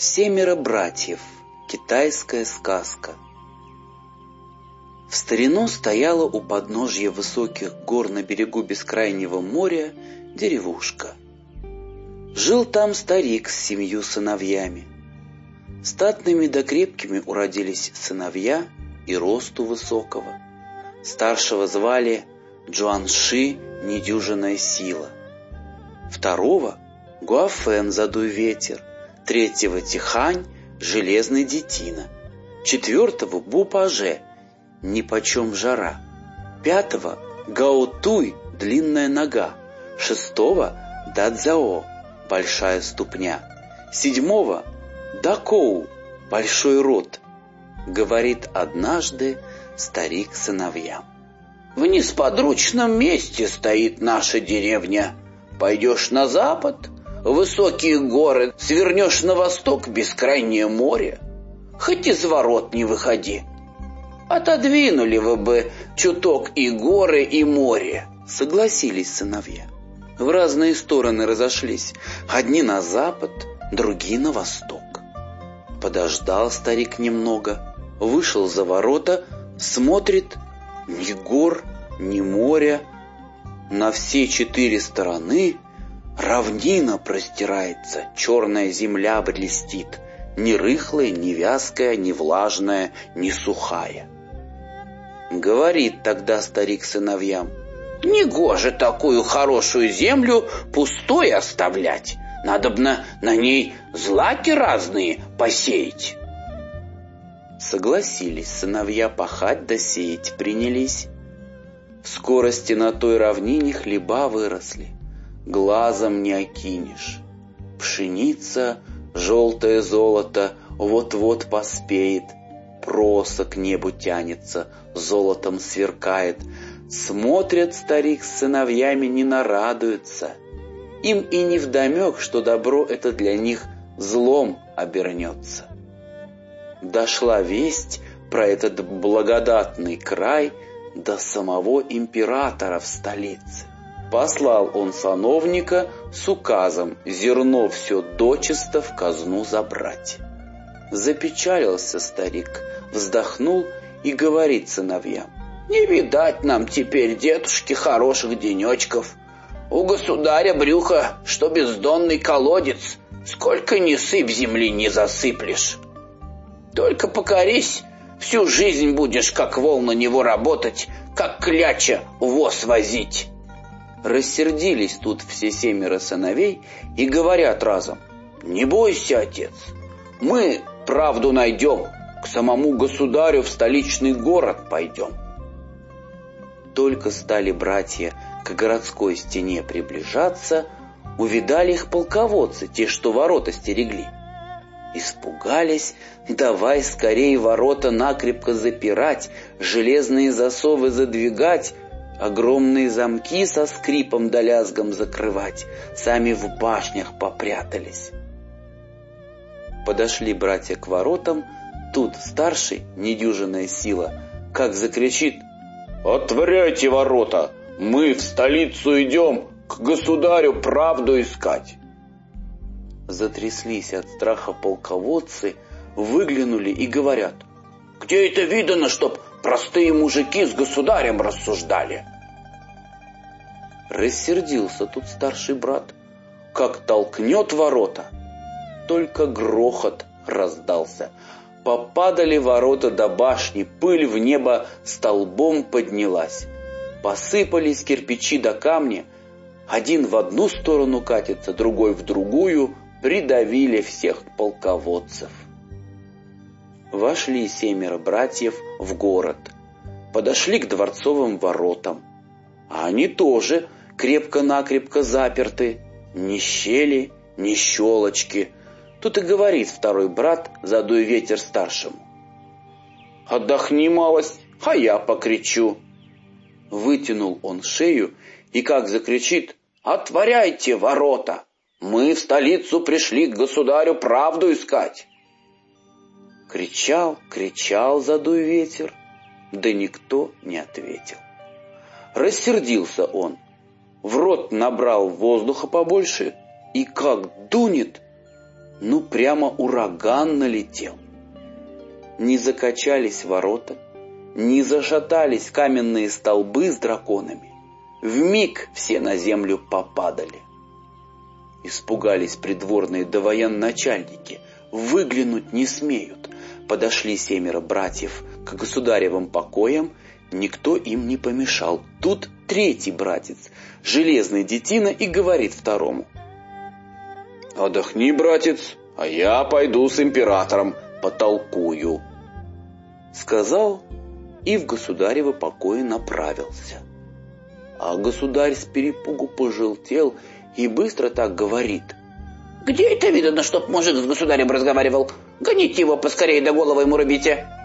Семеро братьев. Китайская сказка. В старину стояла у подножья высоких гор на берегу бескрайнего моря деревушка. Жил там старик с семью сыновьями. Статными да крепкими уродились сыновья и росту высокого. Старшего звали Джуанши недюжинная сила. Второго — Гуафен задуй ветер. Третьего — Тихань железный детина. Четвертого — Бупаже нипочем жара. Пятого — Гаотуй длинная нога. Шестого — Дадзао большая ступня. Седьмого — Дакоу большой рот. Говорит однажды старик сыновьям. В несподручном месте стоит наша деревня. Пойдешь на запад, высокие горы, свернешь на восток, бескрайнее море. Хоть из ворот не выходи. Отодвинули вы бы чуток и горы, и море. Согласились сыновья. В разные стороны разошлись. Одни на запад, другие на восток. Подождал старик немного, вышел за ворота, смотрит — ни гор, ни моря. На все четыре стороны равнина простирается, черная земля блестит, ни рыхлая, ни вязкая, ни влажная, ни сухая. Говорит тогда старик сыновьям, «Негоже такую хорошую землю пустой оставлять, надобно на ней злаки разные посеять». Согласились сыновья пахать да сеять принялись. В скорости на той равнине хлеба выросли, глазом не окинешь. Пшеница, желтое золото вот-вот поспеет, проса к небу тянется, золотом сверкает. Смотрят старик с сыновьями, не нарадуются. Им и не вдомек, что добро это для них злом обернется дошла весть про этот благодатный край до самого императора в столице. Послал он сановника с указом зерно все дочисто в казну забрать. Запечалился старик, вздохнул и говорит сыновьям. «Не видать нам теперь, дедушки, хороших денечков. У государя брюха, что бездонный колодец, сколько ни сыпь земли не засыплешь». Только покорись, всю жизнь будешь как вол на него работать, как кляча воз возить. Рассердились тут все семеро сыновей и говорят разом, «Не бойся, отец, мы правду найдем, к самому государю в столичный город пойдем». Только стали братья к городской стене приближаться, увидали их полководцы, те, что ворота стерегли. Испугались, давай скорее ворота накрепко запирать, железные засовы задвигать, огромные замки со скрипом да лязгом закрывать, сами в башнях попрятались. Подошли братья к воротам, тут старший, недюжинная сила, как закричит «Отворяйте ворота! Мы в столицу идем к государю правду искать!» Затряслись от страха полководцы, выглянули и говорят. «Где это видано, чтоб простые мужики с государем рассуждали?» Рассердился тут старший брат. Как толкнет ворота, только грохот раздался. Попадали ворота до башни, пыль в небо столбом поднялась. Посыпались кирпичи до камня, один в одну сторону катится, другой в другую, придавили всех полководцев. Вошли семеро братьев в город, подошли к дворцовым воротам, а они тоже крепко-накрепко заперты, ни щели, ни щелочки. Тут и говорит второй брат, задуй ветер старшему. «Отдохни малость, а я покричу». Вытянул он шею и как закричит «Отворяйте ворота!» Мы в столицу пришли к государю правду искать. Кричал, кричал, задуй ветер, да никто не ответил. Рассердился он, в рот набрал воздуха побольше и как дунет, ну прямо ураган налетел. Не закачались ворота, не зашатались каменные столбы с драконами. В миг все на землю попадали. Испугались придворные довоенначальники, выглянуть не смеют. Подошли семеро братьев к государевым покоям, никто им не помешал. Тут третий братец, железный детина, и говорит второму. «Отдохни, братец, а я пойду с императором потолкую». Сказал и в государево покое направился. А государь с перепугу пожелтел и быстро так говорит. «Где это видно, чтоб мужик с государем разговаривал? Гоните его поскорее, до головы ему рубите!»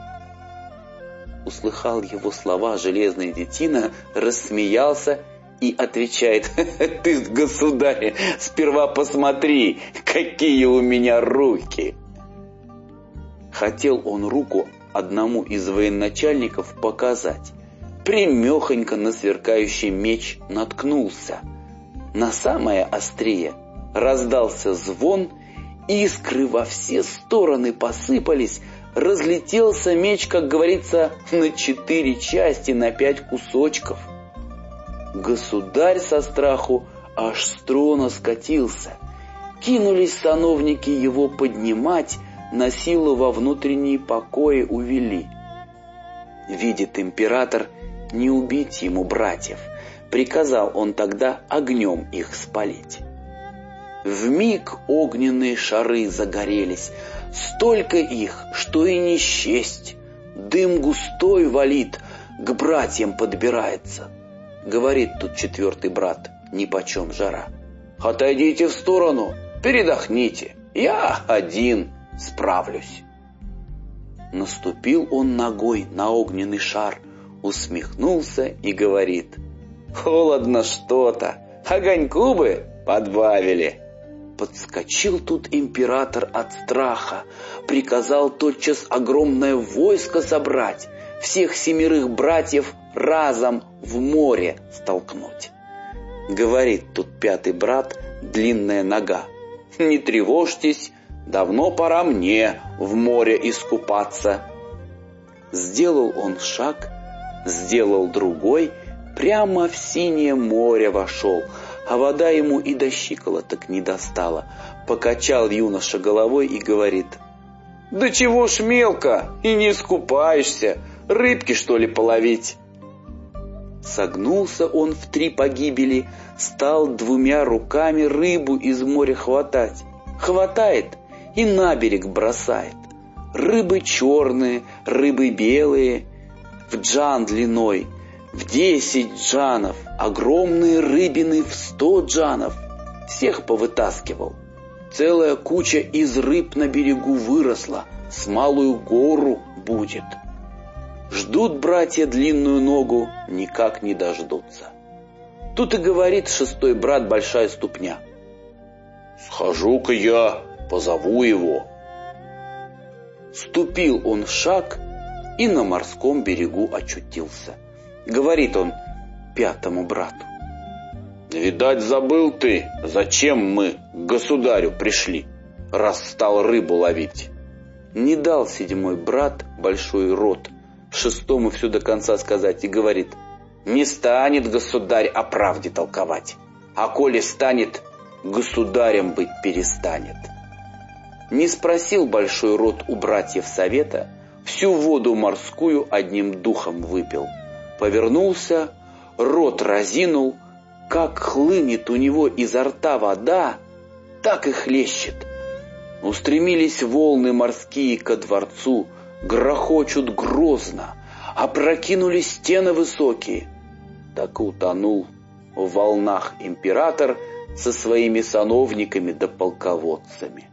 Услыхал его слова железный детина, рассмеялся и отвечает, «Ты, государь, сперва посмотри, какие у меня руки!» Хотел он руку одному из военачальников показать. Примехонько на сверкающий меч наткнулся. На самое острие раздался звон, искры во все стороны посыпались, разлетелся меч, как говорится, на четыре части, на пять кусочков. Государь со страху аж с трона скатился. Кинулись сановники его поднимать, на силу во внутренние покои увели. Видит император, не убить ему братьев, приказал он тогда огнем их спалить. В миг огненные шары загорелись, столько их, что и не счесть. Дым густой валит, к братьям подбирается. Говорит тут четвертый брат, нипочем жара. Отойдите в сторону, передохните, я один справлюсь. Наступил он ногой на огненный шар, усмехнулся и говорит, «Холодно что-то, огоньку бы подбавили». Подскочил тут император от страха, приказал тотчас огромное войско собрать, всех семерых братьев разом в море столкнуть. Говорит тут пятый брат, длинная нога, «Не тревожьтесь, Давно пора мне в море искупаться. Сделал он шаг, сделал другой, прямо в синее море вошел, а вода ему и до щиколоток не достала. Покачал юноша головой и говорит, «Да чего ж мелко, и не искупаешься, рыбки что ли половить?» Согнулся он в три погибели, стал двумя руками рыбу из моря хватать. Хватает, и на берег бросает. Рыбы черные, рыбы белые, в джан длиной, в десять джанов, огромные рыбины в сто джанов. Всех повытаскивал. Целая куча из рыб на берегу выросла, с малую гору будет. Ждут братья длинную ногу, никак не дождутся. Тут и говорит шестой брат Большая Ступня. «Схожу-ка я позову его. Ступил он шаг и на морском берегу очутился. Говорит он пятому брату. «Видать, забыл ты, зачем мы к государю пришли, раз стал рыбу ловить». Не дал седьмой брат большой рот, шестому все до конца сказать, и говорит, «Не станет государь о правде толковать, а коли станет, государем быть перестанет». Не спросил большой род у братьев совета, всю воду морскую одним духом выпил. Повернулся, рот разинул, как хлынет у него изо рта вода, так и хлещет. Устремились волны морские ко дворцу, грохочут грозно, опрокинули стены высокие. Так утонул в волнах император со своими сановниками да полководцами.